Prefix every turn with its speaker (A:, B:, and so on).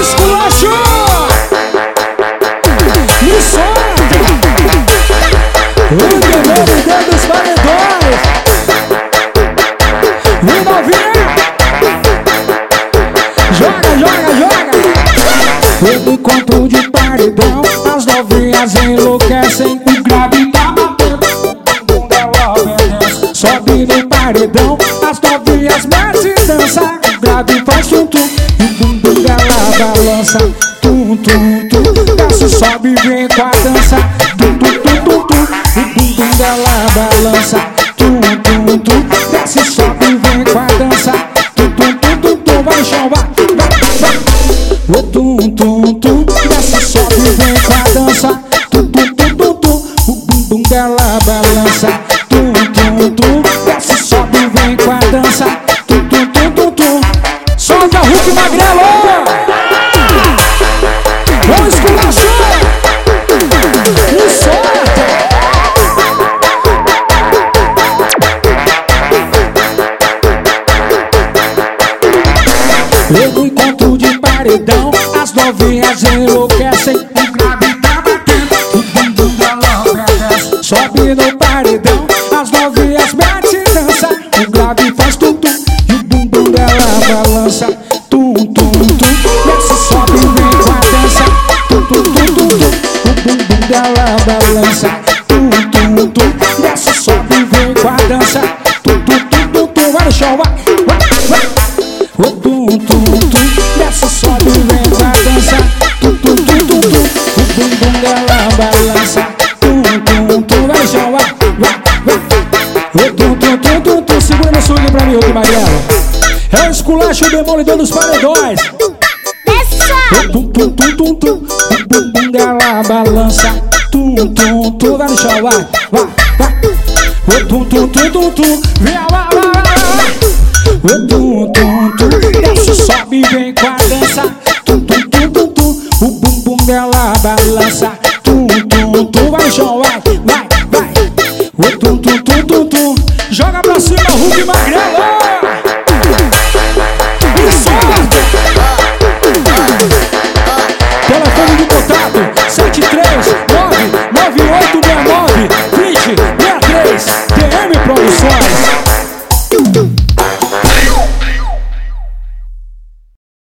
A: esculacho! Me solta! O guerreiro dentro dos paredões! E novinha! Joga, joga, joga! Eu encontro de paredão As novinhas enlouquecem O grave tá batendo Sobe no paredão Tum, tum, tum Desce, sobe, vem com a dança. Tum, tum, tum, tum, tum O bumbum dela balança. Tum, tum, tum Desce, sobe, vem com a dança. Tum, tum, tum, tum, tum Vai chão, vai, vai, vai. O tum Desce, sobe, vem com a dança. Tum, tum, tum, tum, tum O bumbum dela balança. Tum, tum, tum Desce, sobe, vem com a dança. Tum, tum, tum, tum, tum Solta Hulk Magrelo! No encontro de paredão As novinhas enlouquecem O grave tá batendo O bumbum dela obedece Sobe no paredão As novinhas metem dança O grave faz tum-tum E o bumbum dela balança. Tum, tum, tum Desce, sobe, vem com a dança. Tum, tum, tum, tum, tum O bumbum dela balança. Tum, tum, tum Desce, sobe, vem com a dança. Tum, tum, tum, tum, tum Vai no chão, vai, vai, vai o chão, vai, vai O tum tum tum tum tum Segura no swing pra mim, Hulk Magrelo É o esculacho, o demolidor dos paredões O tum tum tum tum tum O bumbum dela balança Tum tum tum Vai no chão, vai, vai O tum tum tum tum tum Vem, vai, vai o tum tum tum Desce, sobe, vem com a dança Tum tum tum tum tum O bumbum dela balança Tum tum tum Vai no chão, vai, 739 9869 2063 DM Produções